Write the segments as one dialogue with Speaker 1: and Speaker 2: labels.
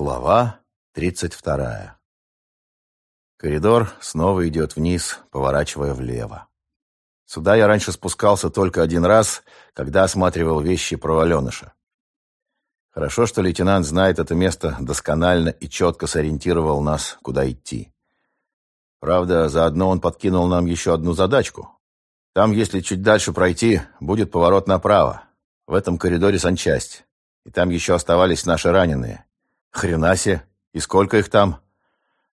Speaker 1: Глава 32. Коридор снова идет вниз, поворачивая влево. Сюда я раньше спускался только один раз, когда осматривал вещи про Аленыша. Хорошо, что лейтенант знает это место досконально и четко сориентировал нас, куда идти. Правда, заодно он подкинул нам еще одну задачку. Там, если чуть дальше пройти, будет поворот направо. В этом коридоре санчасть. И там еще оставались наши раненые. Хрена. И сколько их там?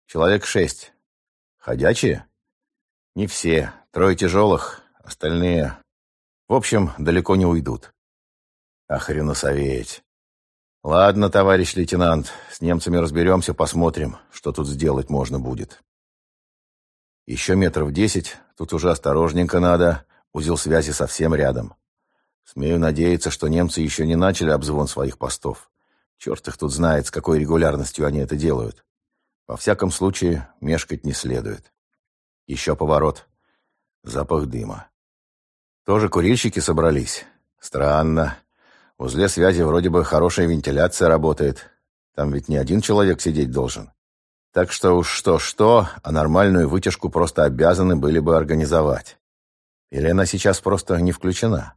Speaker 1: Человек шесть. Ходячие? Не все. Трое тяжелых, остальные... В общем, далеко не уйдут. Охренасоветь. Ладно, товарищ лейтенант, с немцами разберемся, посмотрим, что тут сделать можно будет. Еще метров десять, тут уже осторожненько надо, узел связи совсем рядом. Смею надеяться, что немцы еще не начали обзвон своих постов. Черт их тут знает, с какой регулярностью они это делают. Во всяком случае, мешкать не следует. Еще поворот. Запах дыма. Тоже курильщики собрались? Странно. В узле связи вроде бы хорошая вентиляция работает. Там ведь не один человек сидеть должен. Так что уж что-что, а нормальную вытяжку просто обязаны были бы организовать. Или она сейчас просто не включена?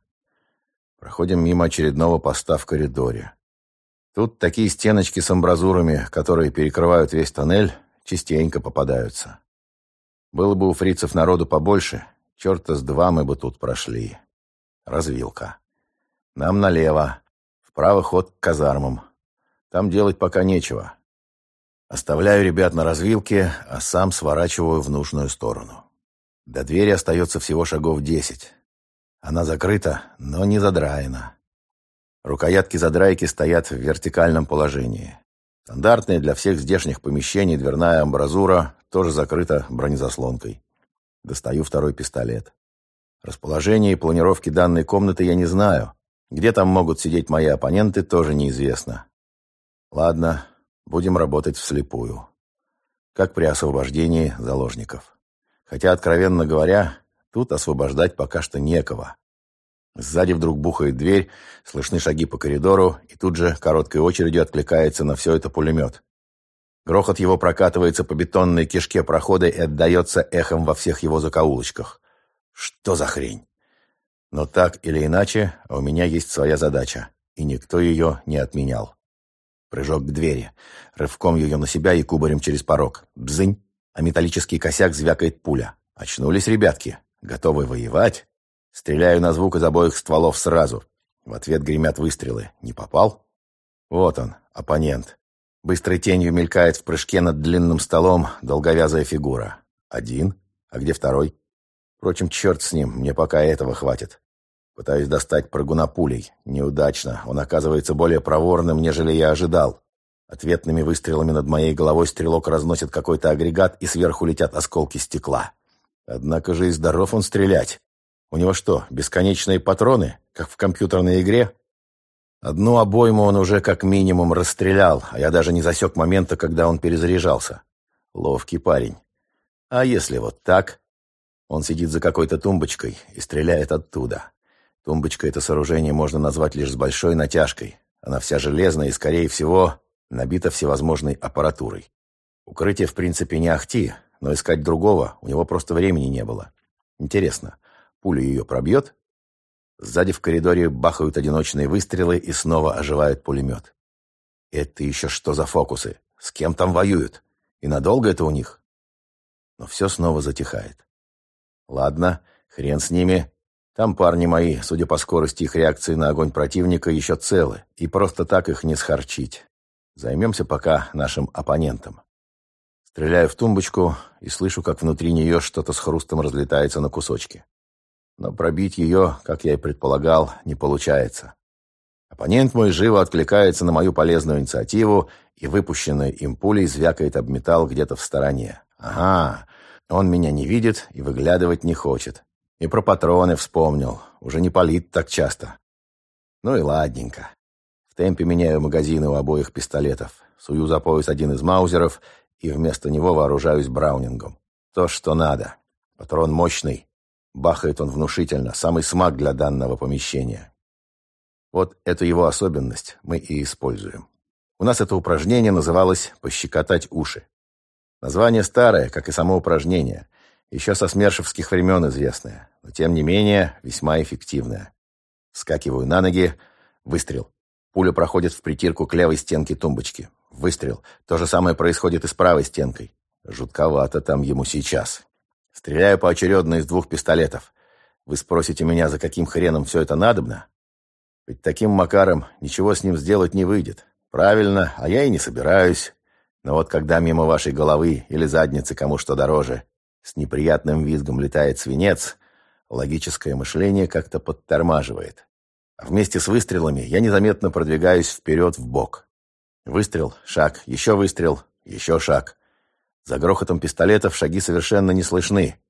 Speaker 1: Проходим мимо очередного поста в коридоре. Тут такие стеночки с амбразурами, которые перекрывают весь тоннель, частенько попадаются. Было бы у фрицев народу побольше, черта с два мы бы тут прошли. Развилка. Нам налево, вправо ход к казармам. Там делать пока нечего. Оставляю ребят на развилке, а сам сворачиваю в нужную сторону. До двери остается всего шагов десять. Она закрыта, но не задраена. Рукоятки задрайки стоят в вертикальном положении. Стандартная для всех здешних помещений дверная амбразура тоже закрыта бронезаслонкой. Достаю второй пистолет. Расположение и планировки данной комнаты я не знаю. Где там могут сидеть мои оппоненты, тоже неизвестно. Ладно, будем работать вслепую. Как при освобождении заложников. Хотя, откровенно говоря, тут освобождать пока что некого. Сзади вдруг бухает дверь, слышны шаги по коридору, и тут же короткой очередью откликается на все это пулемет. Грохот его прокатывается по бетонной кишке прохода и отдается эхом во всех его закоулочках. Что за хрень? Но так или иначе, у меня есть своя задача, и никто ее не отменял. Прыжок к двери, рывком ее на себя и кубарем через порог. Бзынь, а металлический косяк звякает пуля. Очнулись ребятки, готовы воевать? Стреляю на звук из обоих стволов сразу. В ответ гремят выстрелы. Не попал? Вот он, оппонент. Быстрой тенью мелькает в прыжке над длинным столом долговязая фигура. Один? А где второй? Впрочем, черт с ним, мне пока этого хватит. Пытаюсь достать прыгуна пулей. Неудачно. Он оказывается более проворным, нежели я ожидал. Ответными выстрелами над моей головой стрелок разносит какой-то агрегат, и сверху летят осколки стекла. Однако же и здоров он стрелять. У него что, бесконечные патроны, как в компьютерной игре? Одну обойму он уже как минимум расстрелял, а я даже не засек момента, когда он перезаряжался. Ловкий парень. А если вот так? Он сидит за какой-то тумбочкой и стреляет оттуда. Тумбочка это сооружение можно назвать лишь с большой натяжкой. Она вся железная и, скорее всего, набита всевозможной аппаратурой. Укрытие, в принципе, не ахти, но искать другого у него просто времени не было. Интересно, Пуля ее пробьет? Сзади в коридоре бахают одиночные выстрелы и снова оживает пулемет. Это еще что за фокусы? С кем там воюют? И надолго это у них? Но все снова затихает. Ладно, хрен с ними. Там парни мои, судя по скорости их реакции на огонь противника, еще целы, и просто так их не схарчить. Займемся пока нашим оппонентом. Стреляю в тумбочку и слышу, как внутри нее что-то с хрустом разлетается на кусочки но пробить ее, как я и предполагал, не получается. Оппонент мой живо откликается на мою полезную инициативу, и выпущенный им пулей звякает об металл где-то в стороне. Ага, он меня не видит и выглядывать не хочет. И про патроны вспомнил, уже не палит так часто. Ну и ладненько. В темпе меняю магазины у обоих пистолетов, сую за пояс один из маузеров и вместо него вооружаюсь браунингом. То, что надо. Патрон мощный, Бахает он внушительно, самый смак для данного помещения. Вот эту его особенность мы и используем. У нас это упражнение называлось «пощекотать уши». Название старое, как и само упражнение, еще со смершевских времен известное, но тем не менее весьма эффективное. Скакиваю на ноги, выстрел. Пуля проходит в притирку к левой стенке тумбочки. Выстрел. То же самое происходит и с правой стенкой. Жутковато там ему сейчас. Стреляю поочередно из двух пистолетов. Вы спросите меня, за каким хреном все это надобно? Ведь таким макаром ничего с ним сделать не выйдет. Правильно, а я и не собираюсь. Но вот когда мимо вашей головы или задницы кому что дороже, с неприятным визгом летает свинец, логическое мышление как-то подтормаживает. А вместе с выстрелами я незаметно продвигаюсь вперед в бок. Выстрел, шаг, еще выстрел, еще шаг. За грохотом пистолетов шаги совершенно не слышны.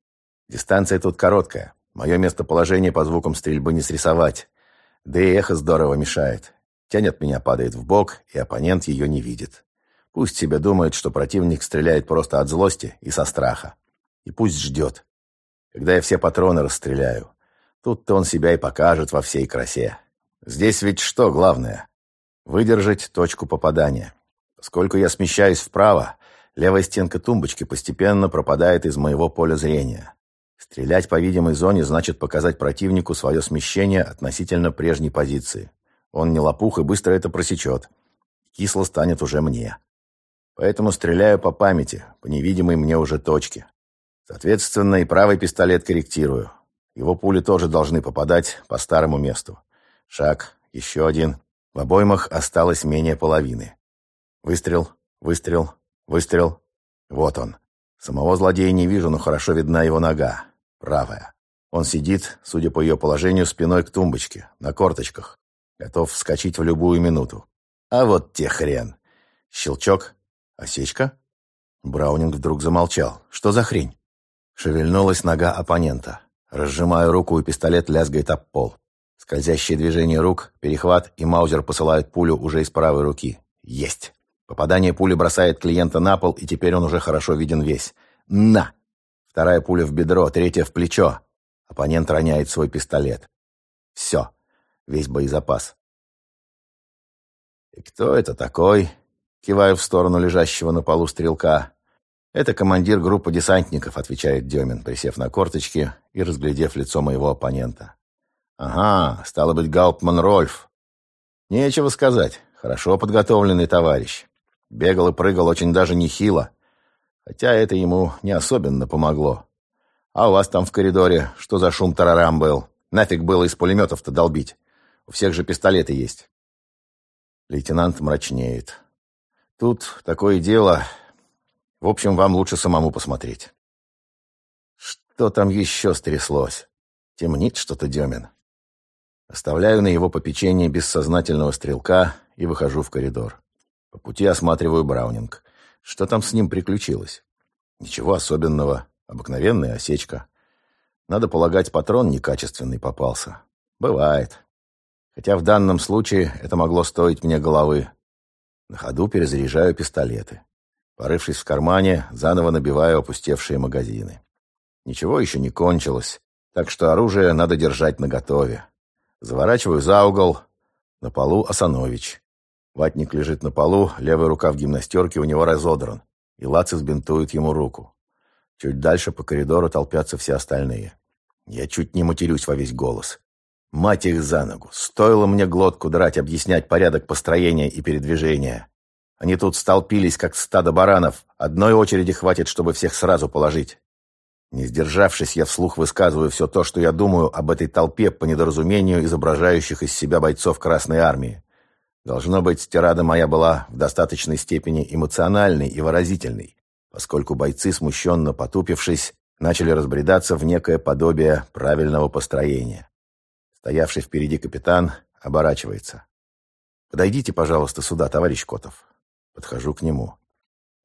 Speaker 1: Дистанция тут короткая. Мое местоположение по звукам стрельбы не срисовать. Да и эхо здорово мешает. Тень от меня падает в бок, и оппонент ее не видит. Пусть себе думает, что противник стреляет просто от злости и со страха. И пусть ждет. Когда я все патроны расстреляю, тут-то он себя и покажет во всей красе. Здесь ведь что главное? Выдержать точку попадания. Поскольку я смещаюсь вправо, левая стенка тумбочки постепенно пропадает из моего поля зрения. Стрелять по видимой зоне значит показать противнику свое смещение относительно прежней позиции. Он не лопух и быстро это просечет. Кисло станет уже мне. Поэтому стреляю по памяти, по невидимой мне уже точке. Соответственно, и правый пистолет корректирую. Его пули тоже должны попадать по старому месту. Шаг, еще один. В обоймах осталось менее половины. Выстрел, выстрел, выстрел. Вот он. Самого злодея не вижу, но хорошо видна его нога. Правая. Он сидит, судя по ее положению, спиной к тумбочке, на корточках. Готов вскочить в любую минуту. А вот те хрен. Щелчок. Осечка. Браунинг вдруг замолчал. Что за хрень? Шевельнулась нога оппонента. Разжимаю руку, и пистолет лязгает об пол. Скользящие движения рук, перехват, и Маузер посылает пулю уже из правой руки. Есть! Попадание пули бросает клиента на пол, и теперь он уже хорошо виден весь. На! Вторая пуля в бедро, третья в плечо. Оппонент роняет свой пистолет. Все. Весь боезапас. «И кто это такой?» Киваю в сторону лежащего на полу стрелка. «Это командир группы десантников», — отвечает Демин, присев на корточки и разглядев лицо моего оппонента. «Ага, стало быть, Гауптман Рольф. Нечего сказать. Хорошо подготовленный товарищ. Бегал и прыгал очень даже нехило. Хотя это ему не особенно помогло. А у вас там в коридоре что за шум тарарам был? Нафиг было из пулеметов-то долбить? У всех же пистолеты есть. Лейтенант мрачнеет. Тут такое дело... В общем, вам лучше самому посмотреть. Что там еще стряслось? Темнит что-то Демин. Оставляю на его попечение бессознательного стрелка и выхожу в коридор. По пути осматриваю Браунинг. Что там с ним приключилось? Ничего особенного. Обыкновенная осечка. Надо полагать, патрон некачественный попался. Бывает. Хотя в данном случае это могло стоить мне головы. На ходу перезаряжаю пистолеты. Порывшись в кармане, заново набиваю опустевшие магазины. Ничего еще не кончилось, так что оружие надо держать наготове. Заворачиваю за угол. На полу Асанович. Ватник лежит на полу, левая рука в гимнастерке у него разодран, и Лацис бинтует ему руку. Чуть дальше по коридору толпятся все остальные. Я чуть не матерюсь во весь голос. Мать их за ногу. Стоило мне глотку драть, объяснять порядок построения и передвижения. Они тут столпились, как стадо баранов. Одной очереди хватит, чтобы всех сразу положить. Не сдержавшись, я вслух высказываю все то, что я думаю об этой толпе по недоразумению изображающих из себя бойцов Красной Армии. Должно быть, тирада моя была в достаточной степени эмоциональной и выразительной, поскольку бойцы, смущенно потупившись, начали разбредаться в некое подобие правильного построения. Стоявший впереди капитан оборачивается. «Подойдите, пожалуйста, сюда, товарищ Котов». Подхожу к нему.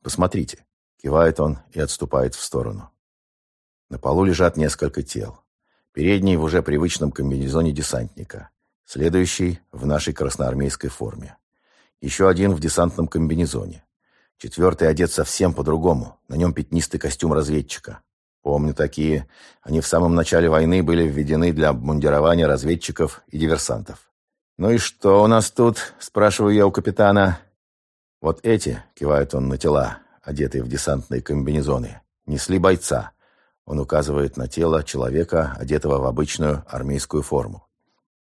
Speaker 1: «Посмотрите». Кивает он и отступает в сторону. На полу лежат несколько тел. Передний в уже привычном комбинезоне десантника. Следующий в нашей красноармейской форме. Еще один в десантном комбинезоне. Четвертый одет совсем по-другому. На нем пятнистый костюм разведчика. Помню такие. Они в самом начале войны были введены для обмундирования разведчиков и диверсантов. «Ну и что у нас тут?» – спрашиваю я у капитана. Вот эти, кивает он на тела, одетые в десантные комбинезоны, несли бойца. Он указывает на тело человека, одетого в обычную армейскую форму.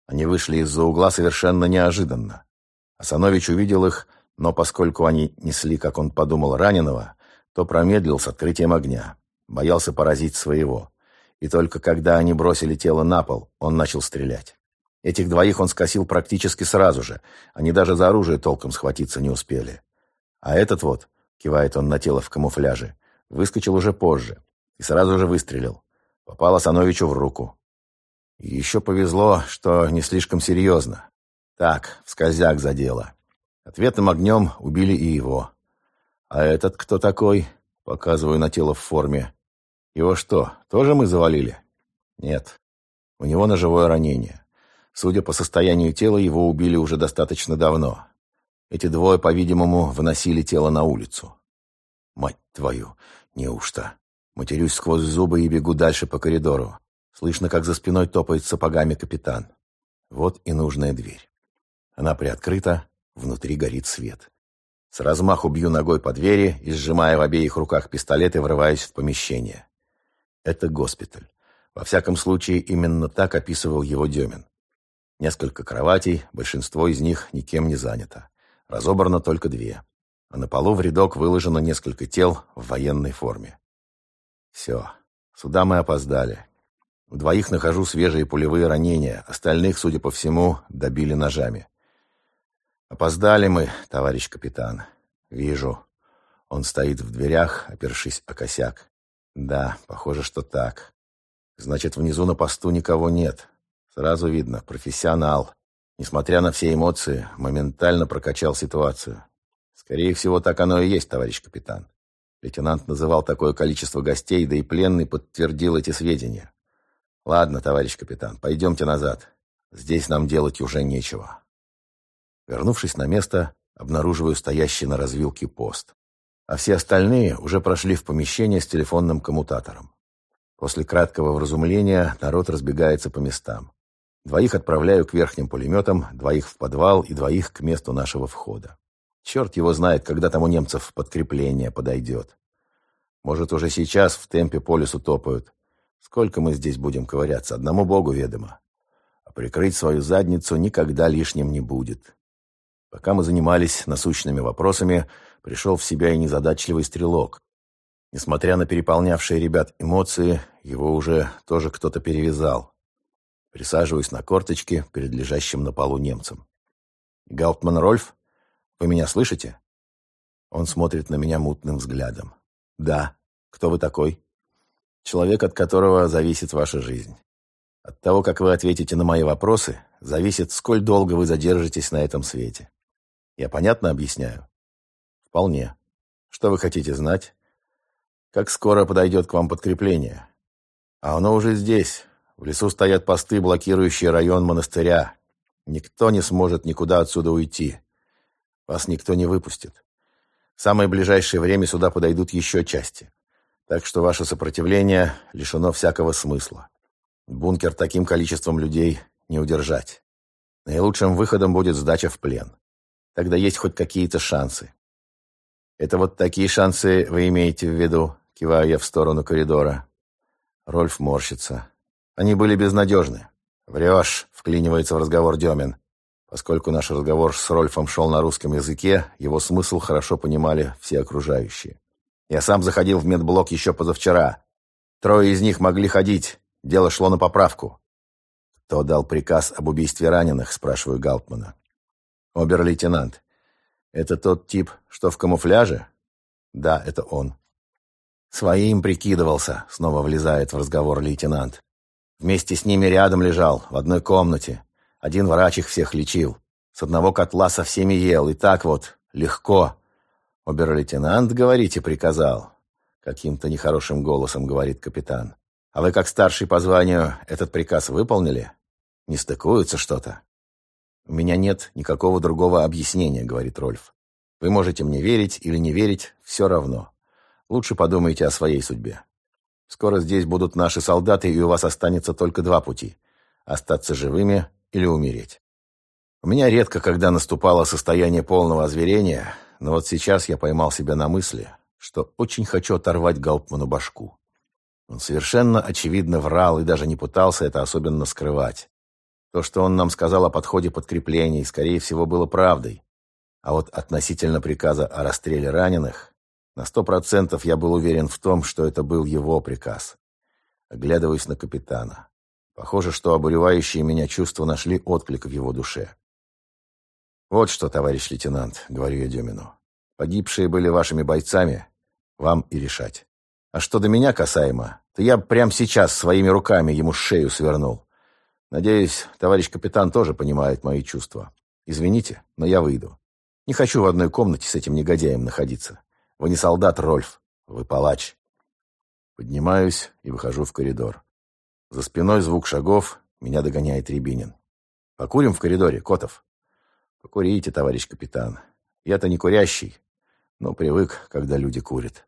Speaker 1: Они вышли из-за угла совершенно неожиданно. Асанович увидел их, но поскольку они несли, как он подумал, раненого, то промедлил с открытием огня. Боялся поразить своего. И только когда они бросили тело на пол, он начал стрелять. Этих двоих он скосил практически сразу же. Они даже за оружие толком схватиться не успели. А этот вот, кивает он на тело в камуфляже, выскочил уже позже и сразу же выстрелил. Попал Асановичу в руку. Еще повезло, что не слишком серьезно. Так, в скользяк задело. Ответным огнем убили и его. А этот кто такой? Показываю на тело в форме. Его что, тоже мы завалили? Нет. У него ножевое ранение. Судя по состоянию тела, его убили уже достаточно давно. Эти двое, по-видимому, выносили тело на улицу. Мать твою, неужто? Матерюсь сквозь зубы и бегу дальше по коридору. Слышно, как за спиной топает сапогами капитан. Вот и нужная дверь. Она приоткрыта, внутри горит свет. С размаху бью ногой по двери и, сжимая в обеих руках пистолеты, врываюсь в помещение. Это госпиталь. Во всяком случае, именно так описывал его Демин. Несколько кроватей, большинство из них никем не занято. Разобрано только две. А на полу в рядок выложено несколько тел в военной форме. Все. Сюда мы опоздали. В двоих нахожу свежие пулевые ранения, остальных, судя по всему, добили ножами. Опоздали мы, товарищ капитан. Вижу. Он стоит в дверях, опершись о косяк. Да, похоже, что так. Значит, внизу на посту никого нет. Сразу видно, профессионал. Несмотря на все эмоции, моментально прокачал ситуацию. Скорее всего, так оно и есть, товарищ капитан. Лейтенант называл такое количество гостей, да и пленный подтвердил эти сведения. «Ладно, товарищ капитан, пойдемте назад. Здесь нам делать уже нечего». Вернувшись на место, обнаруживаю стоящий на развилке пост. А все остальные уже прошли в помещение с телефонным коммутатором. После краткого вразумления народ разбегается по местам. Двоих отправляю к верхним пулеметам, двоих в подвал и двоих к месту нашего входа. Черт его знает, когда там у немцев подкрепление подойдет. Может, уже сейчас в темпе по лесу топают. Сколько мы здесь будем ковыряться, одному богу ведомо. А прикрыть свою задницу никогда лишним не будет. Пока мы занимались насущными вопросами, пришел в себя и незадачливый стрелок. Несмотря на переполнявшие ребят эмоции, его уже тоже кто-то перевязал. Присаживаюсь на корточки перед лежащим на полу немцем. «Гауптман Рольф, вы меня слышите?» Он смотрит на меня мутным взглядом. «Да. Кто вы такой?» Человек, от которого зависит ваша жизнь. От того, как вы ответите на мои вопросы, зависит, сколь долго вы задержитесь на этом свете. Я понятно объясняю? Вполне. Что вы хотите знать? Как скоро подойдет к вам подкрепление? А оно уже здесь. В лесу стоят посты, блокирующие район монастыря. Никто не сможет никуда отсюда уйти. Вас никто не выпустит. В самое ближайшее время сюда подойдут еще части. Так что ваше сопротивление лишено всякого смысла. Бункер таким количеством людей не удержать. Наилучшим выходом будет сдача в плен. Тогда есть хоть какие-то шансы. Это вот такие шансы вы имеете в виду, киваю я в сторону коридора. Рольф морщится. Они были безнадежны. Врешь, вклинивается в разговор Демин. Поскольку наш разговор с Рольфом шел на русском языке, его смысл хорошо понимали все окружающие. Я сам заходил в медблок еще позавчера. Трое из них могли ходить. Дело шло на поправку. «Кто дал приказ об убийстве раненых?» – спрашиваю Галтмана. «Обер-лейтенант. Это тот тип, что в камуфляже?» «Да, это он». «Своим прикидывался», – снова влезает в разговор лейтенант. «Вместе с ними рядом лежал, в одной комнате. Один врач их всех лечил. С одного котла со всеми ел, и так вот, легко. «Обер-лейтенант, говорите, приказал?» Каким-то нехорошим голосом говорит капитан. «А вы, как старший по званию, этот приказ выполнили? Не стыкуется что-то?» «У меня нет никакого другого объяснения», — говорит Рольф. «Вы можете мне верить или не верить, все равно. Лучше подумайте о своей судьбе. Скоро здесь будут наши солдаты, и у вас останется только два пути — остаться живыми или умереть. У меня редко, когда наступало состояние полного озверения, Но вот сейчас я поймал себя на мысли, что очень хочу оторвать Гауптману башку. Он совершенно очевидно врал и даже не пытался это особенно скрывать. То, что он нам сказал о подходе подкреплений, скорее всего, было правдой. А вот относительно приказа о расстреле раненых, на сто процентов я был уверен в том, что это был его приказ. Оглядываясь на капитана. Похоже, что обуревающие меня чувства нашли отклик в его душе. «Вот что, товарищ лейтенант», — говорю я Демину. «Погибшие были вашими бойцами, вам и решать. А что до меня касаемо, то я прямо сейчас своими руками ему шею свернул. Надеюсь, товарищ капитан тоже понимает мои чувства. Извините, но я выйду. Не хочу в одной комнате с этим негодяем находиться. Вы не солдат, Рольф, вы палач». Поднимаюсь и выхожу в коридор. За спиной звук шагов, меня догоняет Рябинин. «Покурим в коридоре, Котов?» «Покурите, товарищ капитан. Я-то не курящий, но привык, когда люди курят».